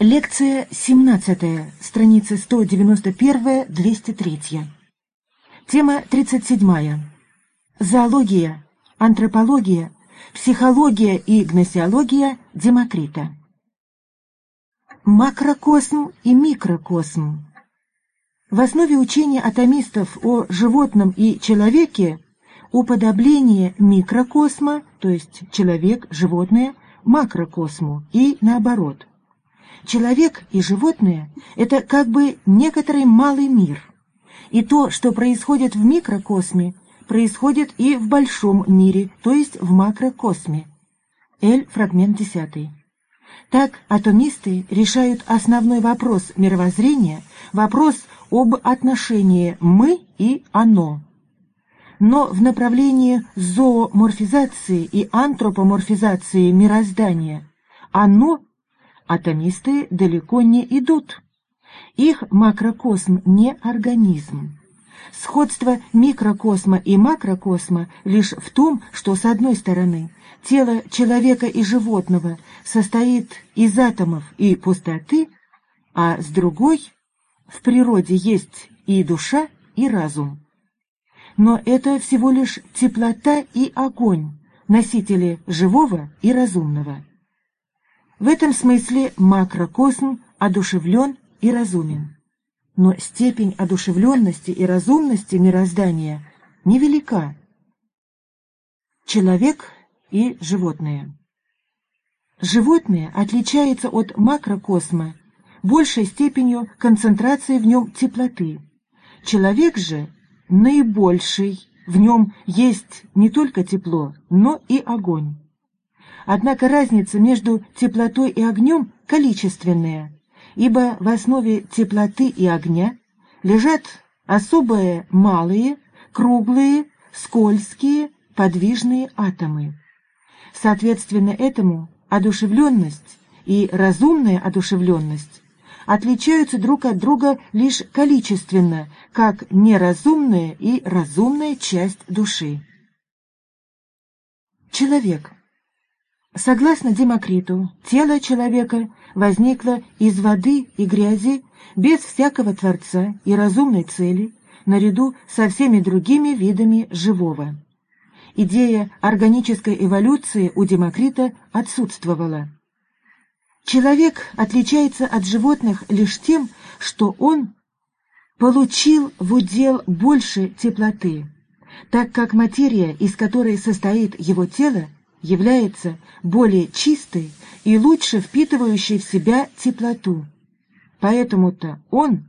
Лекция 17, страницы 191-203. Тема 37. Зоология, антропология, психология и гносеология Демокрита. Макрокосм и микрокосм. В основе учения атомистов о животном и человеке уподобление микрокосма, то есть человек, животное, макрокосму и наоборот – Человек и животные — это как бы некоторый малый мир. И то, что происходит в микрокосме, происходит и в большом мире, то есть в макрокосме. Эль, фрагмент 10. Так атомисты решают основной вопрос мировоззрения, вопрос об отношении «мы» и «оно». Но в направлении зооморфизации и антропоморфизации мироздания «оно» атомисты далеко не идут. Их макрокосм не организм. Сходство микрокосма и макрокосма лишь в том, что с одной стороны тело человека и животного состоит из атомов и пустоты, а с другой в природе есть и душа, и разум. Но это всего лишь теплота и огонь, носители живого и разумного. В этом смысле макрокосм одушевлен и разумен. Но степень одушевленности и разумности мироздания невелика. Человек и животные. Животное отличается от макрокосма большей степенью концентрации в нем теплоты. Человек же наибольший, в нем есть не только тепло, но и огонь. Однако разница между теплотой и огнем количественная, ибо в основе теплоты и огня лежат особые малые, круглые, скользкие, подвижные атомы. Соответственно этому одушевленность и разумная одушевленность отличаются друг от друга лишь количественно, как неразумная и разумная часть души. Человек – Согласно Демокриту, тело человека возникло из воды и грязи без всякого Творца и разумной цели, наряду со всеми другими видами живого. Идея органической эволюции у Демокрита отсутствовала. Человек отличается от животных лишь тем, что он получил в удел больше теплоты, так как материя, из которой состоит его тело, является более чистой и лучше впитывающей в себя теплоту. Поэтому-то он,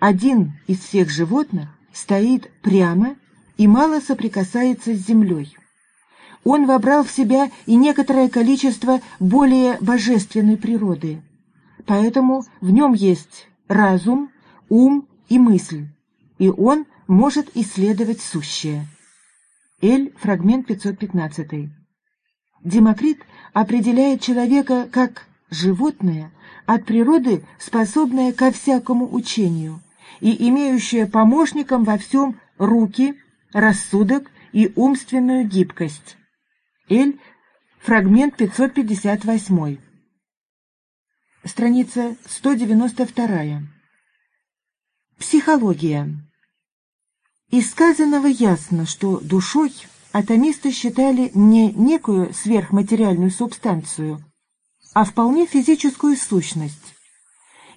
один из всех животных, стоит прямо и мало соприкасается с землей. Он вобрал в себя и некоторое количество более божественной природы, поэтому в нем есть разум, ум и мысль, и он может исследовать сущее. Эль, фрагмент 515. Демокрит определяет человека как животное, от природы способное ко всякому учению и имеющее помощником во всем руки, рассудок и умственную гибкость. Эль, фрагмент 558. Страница 192. Психология. Из сказанного ясно, что душой – атомисты считали не некую сверхматериальную субстанцию, а вполне физическую сущность.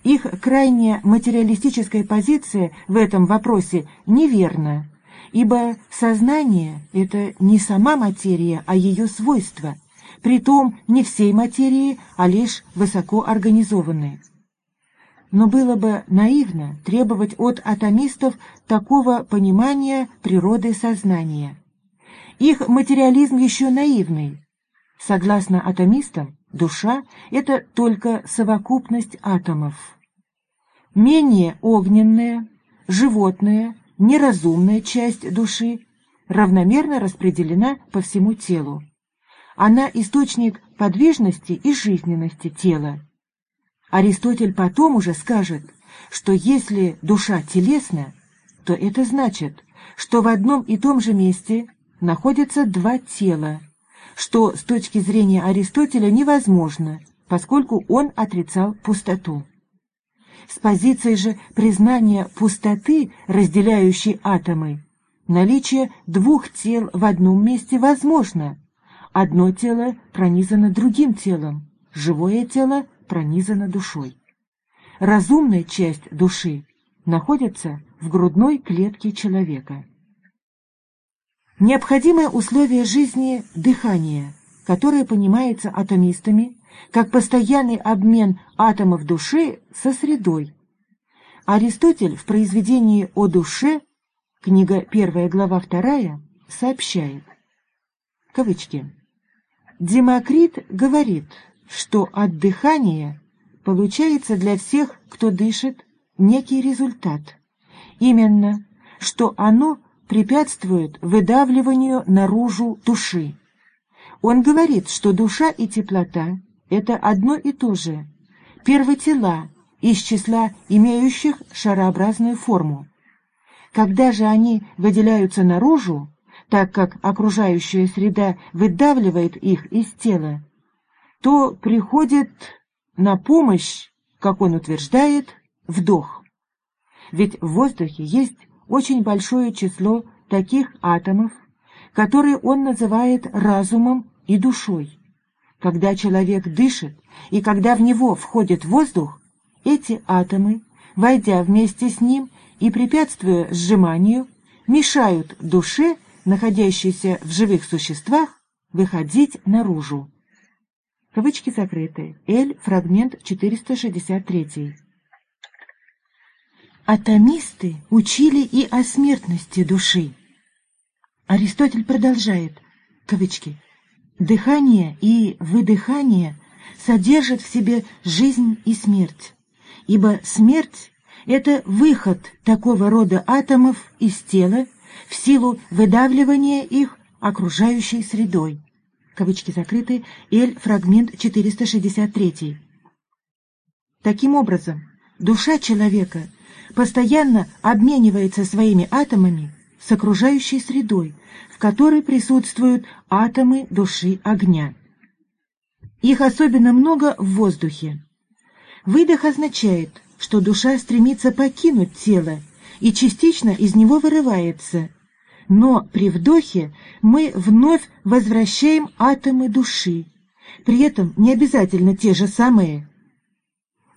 Их крайне материалистическая позиция в этом вопросе неверна, ибо сознание — это не сама материя, а ее свойства, притом не всей материи, а лишь высокоорганизованной. Но было бы наивно требовать от атомистов такого понимания природы сознания. Их материализм еще наивный. Согласно атомистам, душа — это только совокупность атомов. Менее огненная, животная, неразумная часть души равномерно распределена по всему телу. Она источник подвижности и жизненности тела. Аристотель потом уже скажет, что если душа телесна, то это значит, что в одном и том же месте находятся два тела, что с точки зрения Аристотеля невозможно, поскольку он отрицал пустоту. С позиции же признания пустоты, разделяющей атомы, наличие двух тел в одном месте возможно. Одно тело пронизано другим телом, живое тело пронизано душой. Разумная часть души находится в грудной клетке человека. Необходимое условие жизни – дыхание, которое понимается атомистами как постоянный обмен атомов души со средой. Аристотель в произведении «О душе» книга 1 глава 2 сообщает, кавычки, Демокрит говорит, что от дыхания получается для всех, кто дышит, некий результат. Именно, что оно препятствует выдавливанию наружу души. Он говорит, что душа и теплота – это одно и то же, первотела из числа имеющих шарообразную форму. Когда же они выделяются наружу, так как окружающая среда выдавливает их из тела, то приходит на помощь, как он утверждает, вдох. Ведь в воздухе есть очень большое число таких атомов, которые он называет разумом и душой. Когда человек дышит и когда в него входит воздух, эти атомы, войдя вместе с ним и препятствуя сжиманию, мешают душе, находящейся в живых существах, выходить наружу. Кавычки закрыты. Л. Фрагмент 463. Атомисты учили и о смертности души. Аристотель продолжает, кавычки, «Дыхание и выдыхание содержат в себе жизнь и смерть, ибо смерть — это выход такого рода атомов из тела в силу выдавливания их окружающей средой». Кавычки закрыты, Эль, фрагмент 463. Таким образом, душа человека — постоянно обменивается своими атомами с окружающей средой, в которой присутствуют атомы души огня. Их особенно много в воздухе. Выдох означает, что душа стремится покинуть тело и частично из него вырывается, но при вдохе мы вновь возвращаем атомы души, при этом не обязательно те же самые.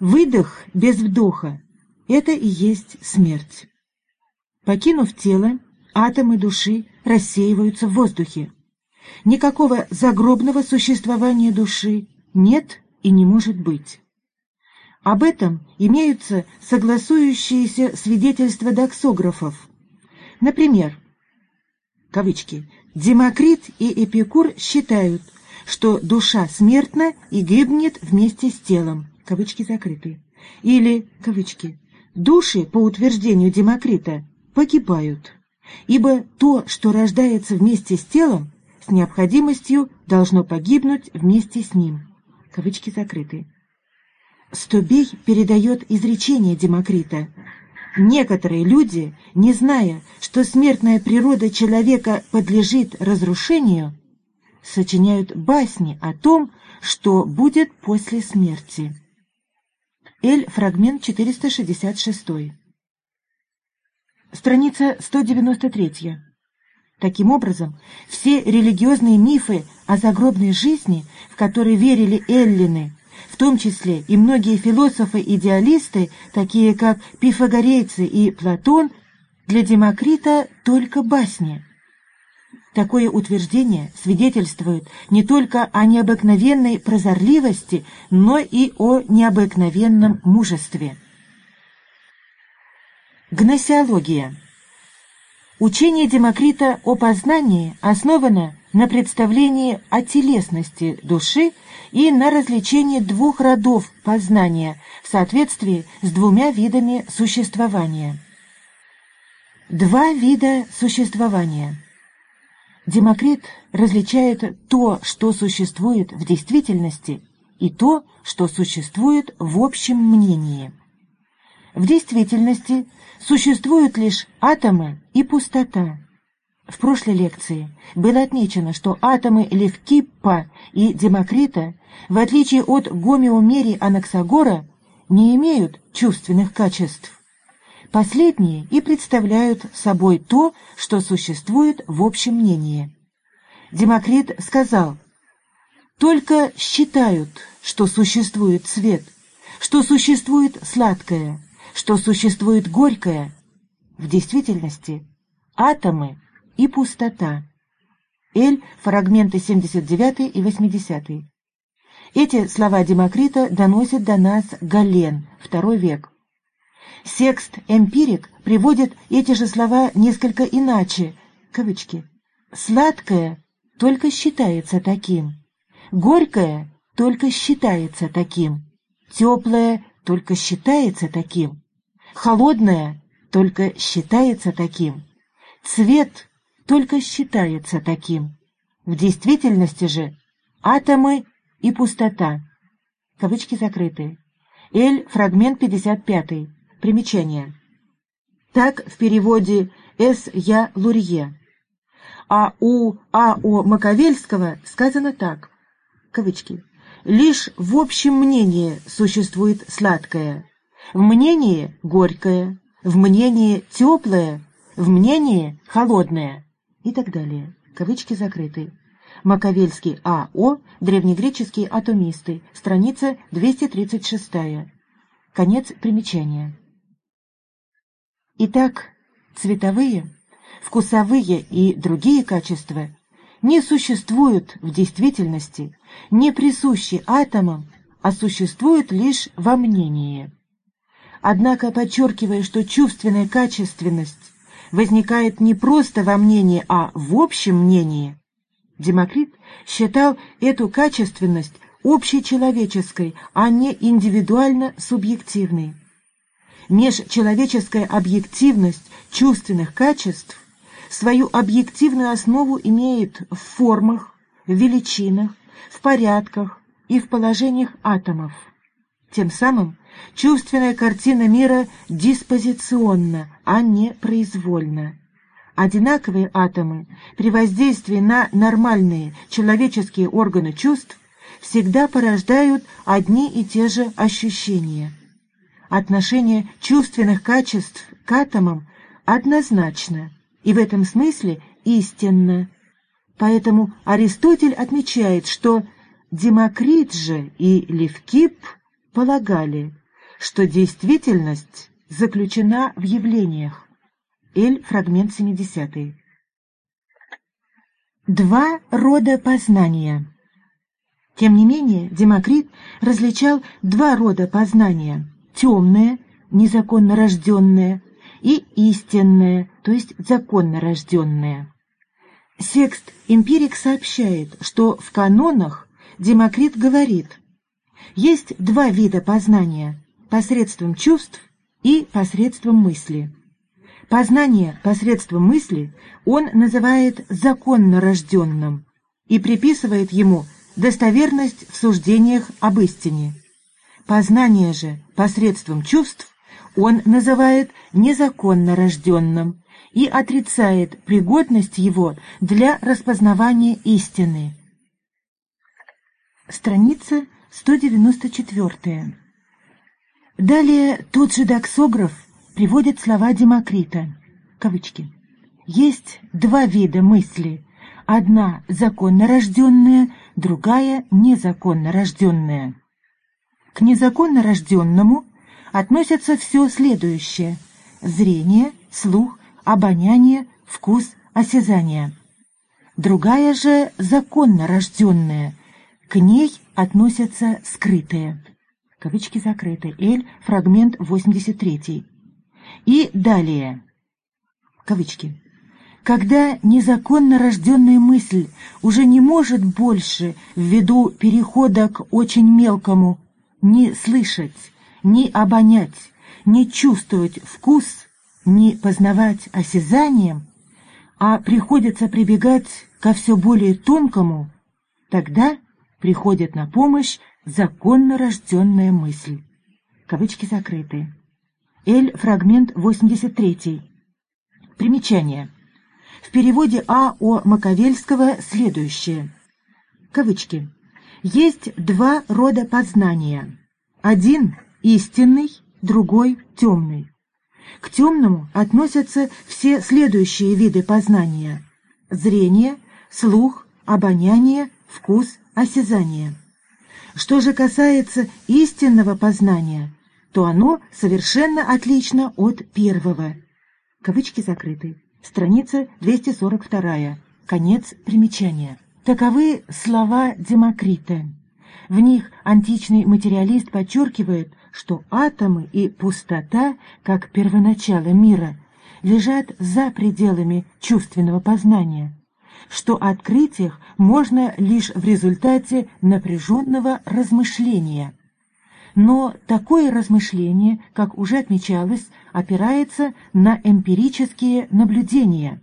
Выдох без вдоха это и есть смерть. Покинув тело, атомы души рассеиваются в воздухе. Никакого загробного существования души нет и не может быть. Об этом имеются согласующиеся свидетельства доксографов. Например, кавычки, Демокрит и Эпикур считают, что душа смертна и гибнет вместе с телом, кавычки закрыты, или, кавычки, Души, по утверждению Демокрита, погибают, ибо то, что рождается вместе с телом, с необходимостью должно погибнуть вместе с ним. Кавычки закрыты. Стобей передает изречение Демокрита. Некоторые люди, не зная, что смертная природа человека подлежит разрушению, сочиняют басни о том, что будет после смерти. Эль, фрагмент 466. Страница 193. Таким образом, все религиозные мифы о загробной жизни, в которые верили эллины, в том числе и многие философы-идеалисты, такие как пифагорейцы и Платон, для Демокрита только басни – Такое утверждение свидетельствует не только о необыкновенной прозорливости, но и о необыкновенном мужестве. Гносеология Учение Демокрита о познании основано на представлении о телесности души и на развлечении двух родов познания в соответствии с двумя видами существования. Два вида существования – Демокрит различает то, что существует в действительности, и то, что существует в общем мнении. В действительности существуют лишь атомы и пустота. В прошлой лекции было отмечено, что атомы Левкиппа и Демокрита, в отличие от гомеомерии Анаксагора, не имеют чувственных качеств. Последние и представляют собой то, что существует в общем мнении. Демокрит сказал, «Только считают, что существует цвет, что существует сладкое, что существует горькое. В действительности атомы и пустота. Эль, фрагменты 79 и 80. Эти слова Демокрита доносит до нас Гален, второй век. Секст Эмпирик приводит эти же слова несколько иначе, кавычки. «Сладкое только считается таким, горькое только считается таким, теплое только считается таким, холодное только считается таким, цвет только считается таким. В действительности же атомы и пустота. Кавычки закрыты. Эль, фрагмент 55. Примечание. Так в переводе С. Я. Лурье. А у А. О. Маковельского сказано так. Кавычки. Лишь в общем мнении существует сладкое, в мнении горькое, в мнении теплое, в мнении холодное и так далее. Кавычки закрыты. Маковельский А.О. Древнегреческие атомисты. Страница 236. Конец примечания. Итак, цветовые, вкусовые и другие качества не существуют в действительности, не присущи атомам, а существуют лишь во мнении. Однако, подчеркивая, что чувственная качественность возникает не просто во мнении, а в общем мнении. Демокрит считал эту качественность общечеловеческой, а не индивидуально-субъективной. Межчеловеческая объективность чувственных качеств свою объективную основу имеет в формах, в величинах, в порядках и в положениях атомов. Тем самым чувственная картина мира диспозиционна, а не произвольна. Одинаковые атомы при воздействии на нормальные человеческие органы чувств всегда порождают одни и те же ощущения. Отношение чувственных качеств к атомам однозначно и в этом смысле истинно. Поэтому Аристотель отмечает, что Демокрит же и Левкип полагали, что действительность заключена в явлениях. Эль, фрагмент 70. Два рода познания. Тем не менее, Демокрит различал два рода познания – темное, незаконно рожденное, и истинное, то есть законно рожденное. Секст Эмпирик сообщает, что в канонах Демокрит говорит, есть два вида познания – посредством чувств и посредством мысли. Познание посредством мысли он называет законно рожденным и приписывает ему достоверность в суждениях об истине. Познание же посредством чувств он называет незаконно рожденным и отрицает пригодность его для распознавания истины. Страница 194. Далее тот же доксограф приводит слова Демокрита. Кавычки. Есть два вида мысли. Одна законно рожденная, другая незаконно рожденная. К незаконно рожденному относятся все следующее – зрение, слух, обоняние, вкус, осязание. Другая же законно рожденная, к ней относятся скрытые. Кавычки закрыты. Эль, фрагмент 83. И далее. Кавычки. Когда незаконно рожденная мысль уже не может больше, ввиду перехода к очень мелкому, не слышать, не обонять, не чувствовать вкус, не познавать осязанием, а приходится прибегать ко все более тонкому, тогда приходит на помощь законно рожденная мысль. Кавычки закрыты. Эль, фрагмент 83. Примечание. В переводе А. О. Маковельского следующее. Кавычки. Есть два рода познания. Один – истинный, другой – темный. К темному относятся все следующие виды познания – зрение, слух, обоняние, вкус, осязание. Что же касается истинного познания, то оно совершенно отлично от первого. Кавычки закрыты. Страница 242. Конец примечания. Таковы слова Демокрита. В них античный материалист подчеркивает, что атомы и пустота, как первоначало мира, лежат за пределами чувственного познания, что открыть их можно лишь в результате напряженного размышления. Но такое размышление, как уже отмечалось, опирается на эмпирические наблюдения.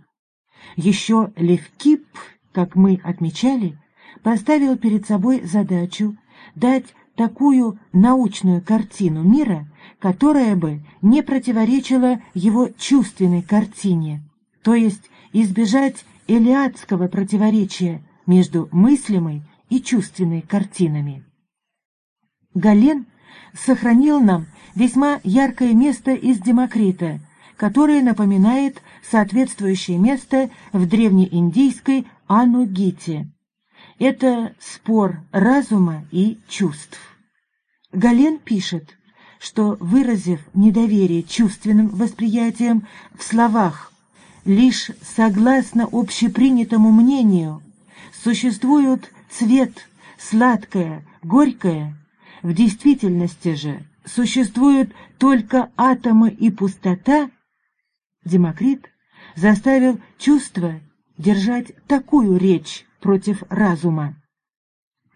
Еще Левкип, как мы отмечали, поставил перед собой задачу дать такую научную картину мира, которая бы не противоречила его чувственной картине, то есть избежать элиадского противоречия между мыслимой и чувственной картинами. Гален сохранил нам весьма яркое место из Демокрита, которое напоминает соответствующее место в древнеиндийской Анугите. Это спор разума и чувств. Гален пишет, что, выразив недоверие чувственным восприятиям в словах лишь согласно общепринятому мнению, существуют цвет, сладкое, горькое, в действительности же существуют только атомы и пустота, Демокрит заставил чувство держать такую речь против разума.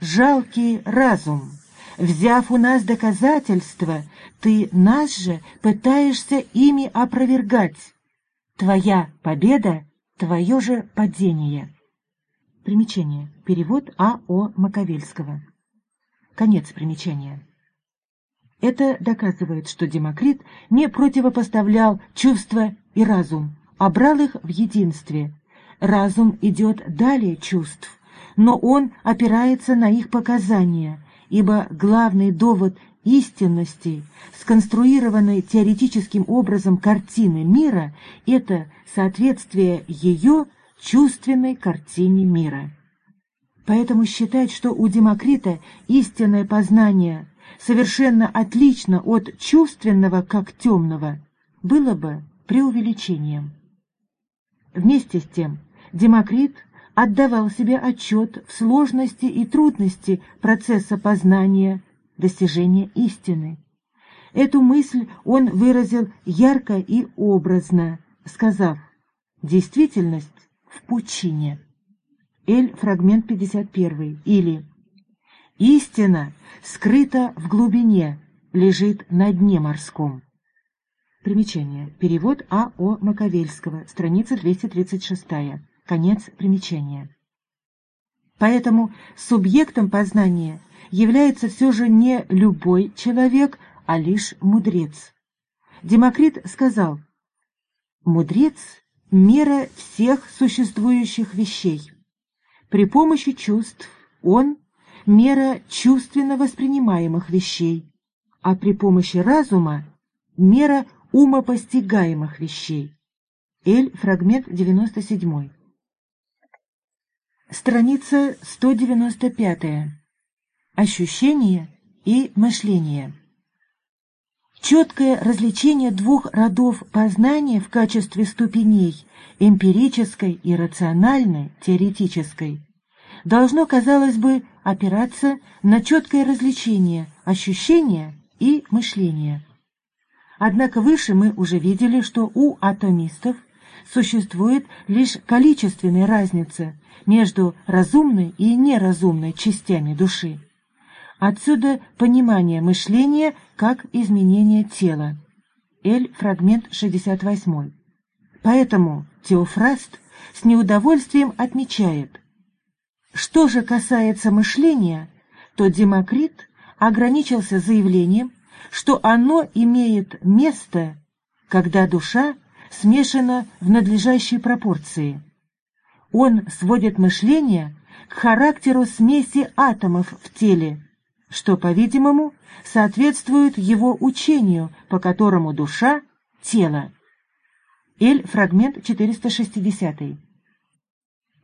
«Жалкий разум, взяв у нас доказательства, ты нас же пытаешься ими опровергать. Твоя победа — твое же падение». Примечание. Перевод А. О. Маковельского. Конец примечания. Это доказывает, что Демокрит не противопоставлял чувства и разум, а брал их в единстве. Разум идет далее чувств, но он опирается на их показания, ибо главный довод истинности, сконструированной теоретическим образом картины мира, это соответствие ее чувственной картине мира. Поэтому считать, что у Демокрита истинное познание совершенно отлично от чувственного как темного, было бы преувеличением. Вместе с тем, Демокрит отдавал себе отчет в сложности и трудности процесса познания, достижения истины. Эту мысль он выразил ярко и образно, сказав «действительность в пучине». Эль, фрагмент 51, или «Истина скрыта в глубине, лежит на дне морском». Примечание. Перевод А. О. Маковельского, страница 236. Конец примечания. Поэтому субъектом познания является все же не любой человек, а лишь мудрец. Демокрит сказал, «Мудрец — мера всех существующих вещей. При помощи чувств он — мера чувственно воспринимаемых вещей, а при помощи разума — мера умопостигаемых вещей. Эль, фрагмент 97. Страница 195. Ощущение и мышление. Четкое различение двух родов познания в качестве ступеней эмпирической и рациональной, теоретической, должно, казалось бы, опираться на четкое различение ощущения и мышления. Однако выше мы уже видели, что у атомистов существует лишь количественная разница между разумной и неразумной частями души. Отсюда понимание мышления как изменение тела. Эль, фрагмент 68. Поэтому Теофраст с неудовольствием отмечает, что же касается мышления, то Демокрит ограничился заявлением, что оно имеет место, когда душа смешана в надлежащей пропорции, он сводит мышление к характеру смеси атомов в теле, что, по-видимому, соответствует его учению, по которому душа — тело. Эль, фрагмент 460.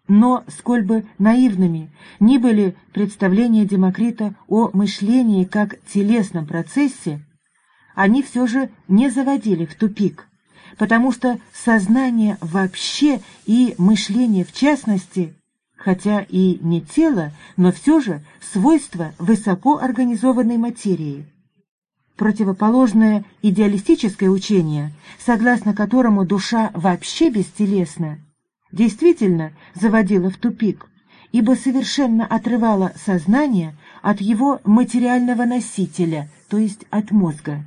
Но, сколь бы наивными ни были представления Демокрита о мышлении как телесном процессе, они все же не заводили в тупик, потому что сознание вообще и мышление в частности, хотя и не тело, но все же свойства высоко организованной материи. Противоположное идеалистическое учение, согласно которому душа вообще бестелесна, действительно заводило в тупик, ибо совершенно отрывало сознание от его материального носителя, то есть от мозга.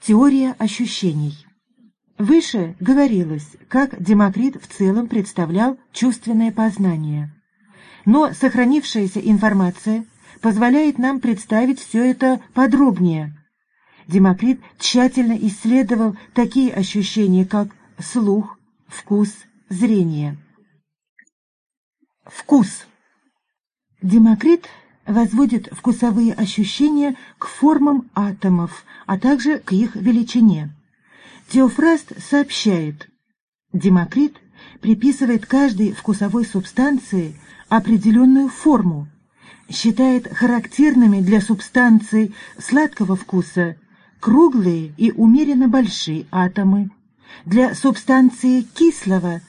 Теория ощущений Выше говорилось, как Демокрит в целом представлял чувственное познание. Но сохранившаяся информация позволяет нам представить все это подробнее. Демокрит тщательно исследовал такие ощущения, как слух, вкус, зрение. Вкус. Демокрит возводит вкусовые ощущения к формам атомов, а также к их величине. Теофраст сообщает, Демокрит приписывает каждой вкусовой субстанции определенную форму, считает характерными для субстанций сладкого вкуса круглые и умеренно большие атомы, для субстанции кислого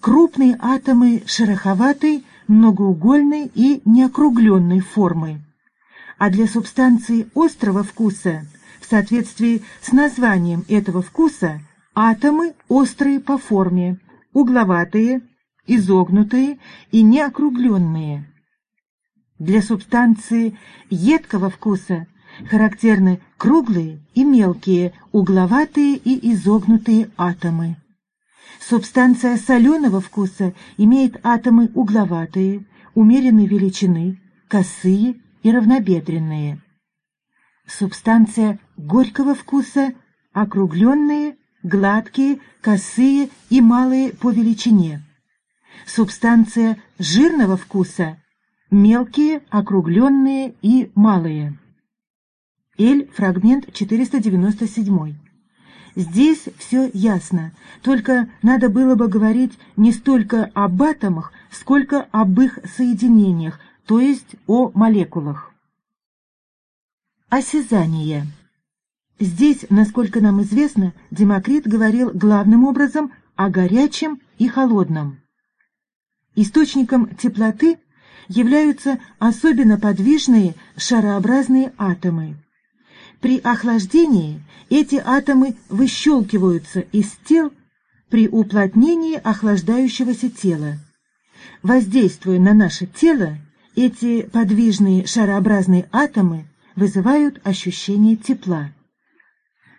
крупные атомы шероховатой, многоугольной и неокругленной формы, а для субстанции острого вкуса в соответствии с названием этого вкуса атомы острые по форме, угловатые, изогнутые и неокругленные. Для субстанции едкого вкуса характерны круглые и мелкие, угловатые и изогнутые атомы. Субстанция соленого вкуса имеет атомы угловатые, умеренной величины, косые и равнобедренные. Субстанция горького вкуса – округленные, гладкие, косые и малые по величине. Субстанция жирного вкуса – мелкие, округленные и малые. Эль, фрагмент 497. Здесь все ясно, только надо было бы говорить не столько об атомах, сколько об их соединениях, то есть о молекулах. Осязание. Здесь, насколько нам известно, Демокрит говорил главным образом о горячем и холодном. Источником теплоты являются особенно подвижные шарообразные атомы. При охлаждении эти атомы выщелкиваются из тел при уплотнении охлаждающегося тела. Воздействуя на наше тело, эти подвижные шарообразные атомы вызывают ощущение тепла.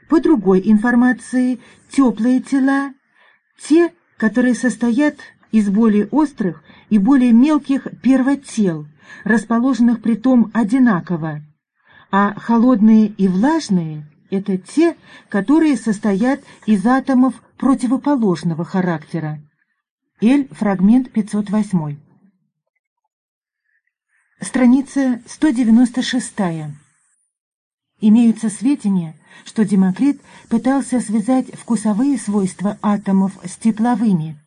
По другой информации, теплые тела – те, которые состоят из более острых и более мелких первотел, расположенных при том одинаково, а холодные и влажные – это те, которые состоят из атомов противоположного характера. Эль, фрагмент 508. Страница 196. Имеются сведения, что Демокрит пытался связать вкусовые свойства атомов с тепловыми.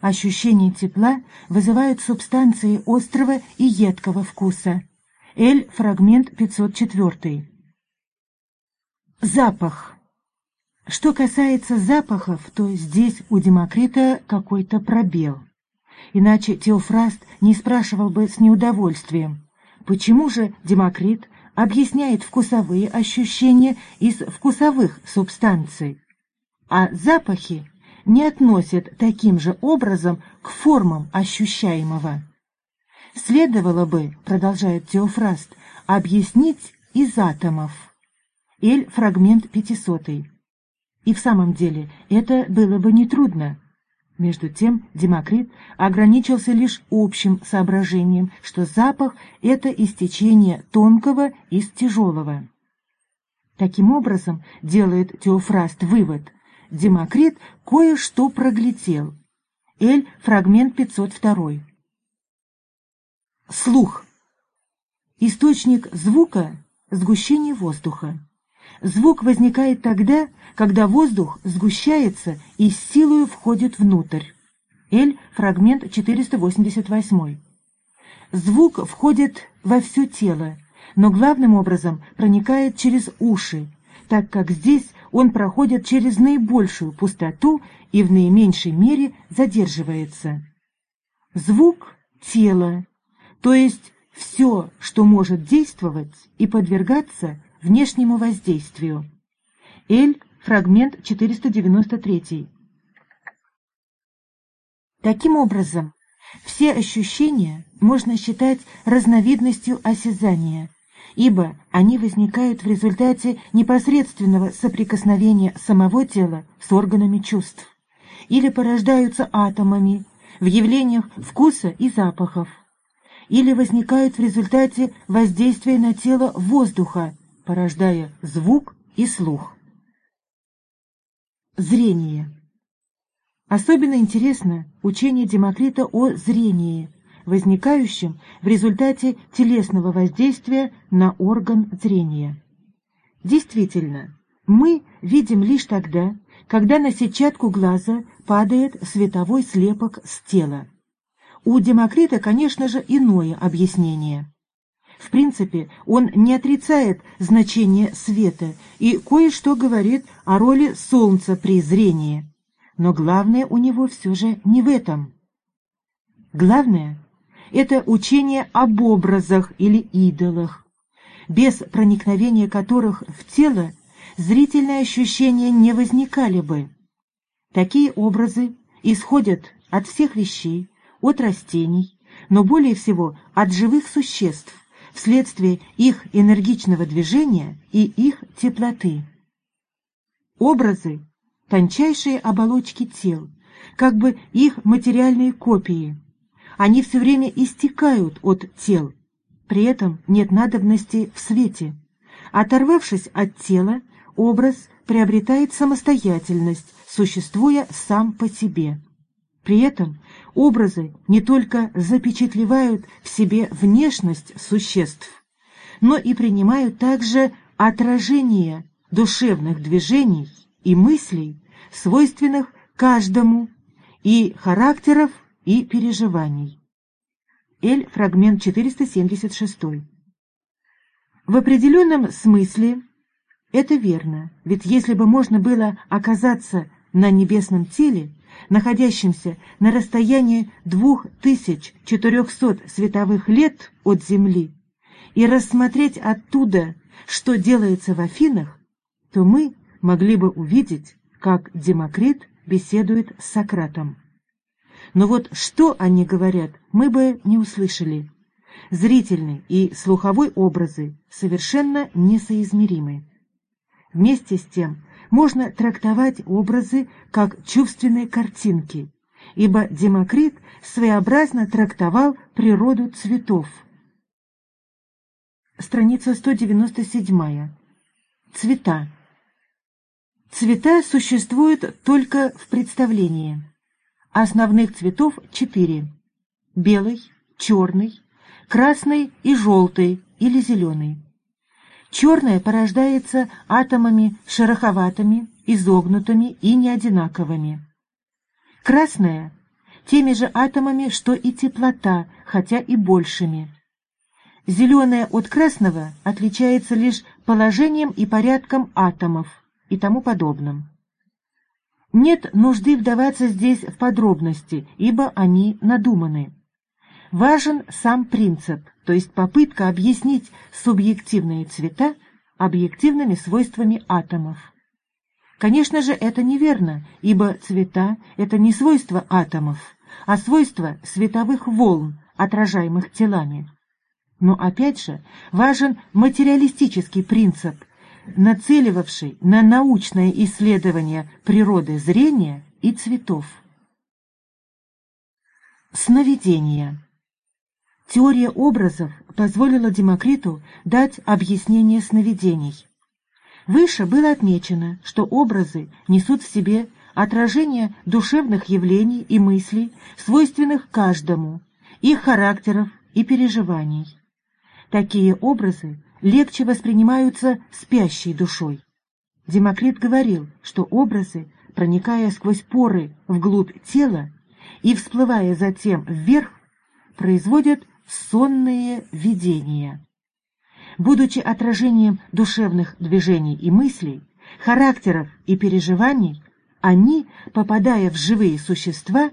Ощущение тепла вызывают субстанции острого и едкого вкуса, Эль, фрагмент 504. Запах. Что касается запахов, то здесь у Демокрита какой-то пробел. Иначе Теофраст не спрашивал бы с неудовольствием, почему же Демокрит объясняет вкусовые ощущения из вкусовых субстанций, а запахи не относят таким же образом к формам ощущаемого. Следовало бы, продолжает Теофраст, объяснить из атомов. Эль, фрагмент пятисотый. И в самом деле это было бы нетрудно. Между тем Демокрит ограничился лишь общим соображением, что запах — это истечение тонкого из тяжелого. Таким образом, делает Теофраст вывод, Демокрит кое-что проглядел — Л. Фрагмент 502. Слух. Источник звука – сгущение воздуха. Звук возникает тогда, когда воздух сгущается и с силой входит внутрь. Л. Фрагмент 488. Звук входит во все тело, но главным образом проникает через уши, так как здесь он проходит через наибольшую пустоту и в наименьшей мере задерживается. Звук – тело, то есть все, что может действовать и подвергаться внешнему воздействию. Л. Фрагмент 493. Таким образом, все ощущения можно считать разновидностью осязания, ибо они возникают в результате непосредственного соприкосновения самого тела с органами чувств или порождаются атомами в явлениях вкуса и запахов, или возникают в результате воздействия на тело воздуха, порождая звук и слух. Зрение. Особенно интересно учение Демокрита о зрении, возникающем в результате телесного воздействия на орган зрения. Действительно, мы видим лишь тогда, когда на сетчатку глаза падает световой слепок с тела. У Демокрита, конечно же, иное объяснение. В принципе, он не отрицает значение света и кое-что говорит о роли солнца при зрении. Но главное у него все же не в этом. Главное — это учение об образах или идолах, без проникновения которых в тело зрительные ощущения не возникали бы. Такие образы исходят от всех вещей, от растений, но более всего от живых существ, вследствие их энергичного движения и их теплоты. Образы — тончайшие оболочки тел, как бы их материальные копии. Они все время истекают от тел, при этом нет надобности в свете. Оторвавшись от тела, образ приобретает самостоятельность, существуя сам по себе. При этом образы не только запечатлевают в себе внешность существ, но и принимают также отражение душевных движений и мыслей, свойственных каждому, и характеров, и переживаний. Эль, фрагмент 476. В определенном смысле это верно, ведь если бы можно было оказаться на небесном теле, находящемся на расстоянии 2400 световых лет от Земли, и рассмотреть оттуда, что делается в Афинах, то мы могли бы увидеть, как Демокрит беседует с Сократом. Но вот что они говорят, мы бы не услышали. Зрительный и слуховой образы совершенно несоизмеримы. Вместе с тем можно трактовать образы как чувственные картинки, ибо Демокрит своеобразно трактовал природу цветов. Страница 197. Цвета. Цвета существуют только в представлении. Основных цветов четыре. Белый, черный, красный и желтый или зеленый. Черное порождается атомами шероховатыми, изогнутыми и неодинаковыми. Красное — теми же атомами, что и теплота, хотя и большими. Зеленое от красного отличается лишь положением и порядком атомов и тому подобным. Нет нужды вдаваться здесь в подробности, ибо они надуманы. Важен сам принцип, то есть попытка объяснить субъективные цвета объективными свойствами атомов. Конечно же, это неверно, ибо цвета — это не свойства атомов, а свойства световых волн, отражаемых телами. Но опять же важен материалистический принцип, нацеливавший на научное исследование природы зрения и цветов. Сновидение Теория образов позволила Демокриту дать объяснение сновидений. Выше было отмечено, что образы несут в себе отражение душевных явлений и мыслей, свойственных каждому, их характеров и переживаний. Такие образы легче воспринимаются спящей душой. Демокрит говорил, что образы, проникая сквозь поры вглубь тела и всплывая затем вверх, производят сонные видения. Будучи отражением душевных движений и мыслей, характеров и переживаний, они, попадая в живые существа,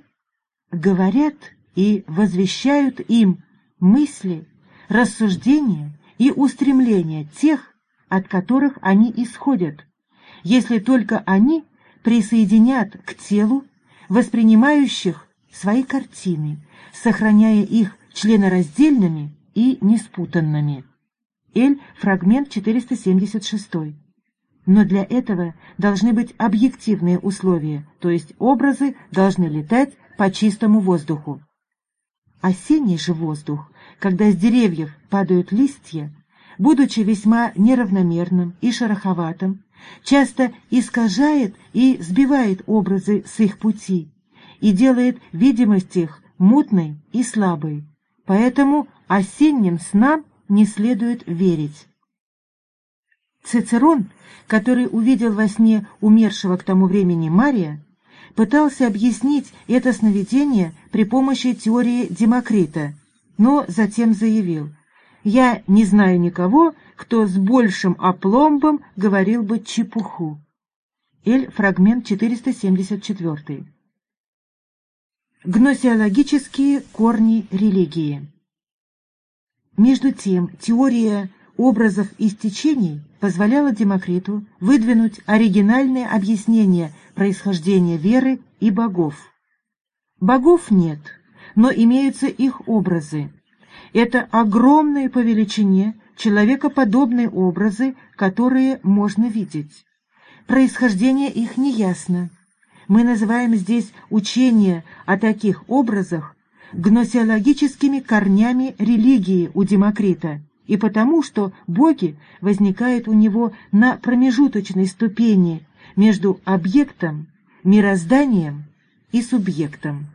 говорят и возвещают им мысли, рассуждения и устремления тех, от которых они исходят, если только они присоединят к телу воспринимающих свои картины, сохраняя их членораздельными и неспутанными. Эль, фрагмент 476. Но для этого должны быть объективные условия, то есть образы должны летать по чистому воздуху. Осенний же воздух, когда с деревьев падают листья, будучи весьма неравномерным и шероховатым, часто искажает и сбивает образы с их пути и делает видимость их мутной и слабой. Поэтому осенним снам не следует верить. Цицерон, который увидел во сне умершего к тому времени Мария, пытался объяснить это сновидение при помощи теории Демокрита, но затем заявил «Я не знаю никого, кто с большим опломбом говорил бы чепуху». Эль, фрагмент 474. Гносеологические корни религии Между тем, теория образов и стечений позволяла Демокриту выдвинуть оригинальное объяснение происхождения веры и богов. Богов нет, но имеются их образы. Это огромные по величине человекоподобные образы, которые можно видеть. Происхождение их неясно. Мы называем здесь учение о таких образах гносеологическими корнями религии у Демокрита, и потому, что боги возникают у него на промежуточной ступени между объектом, мирозданием и субъектом.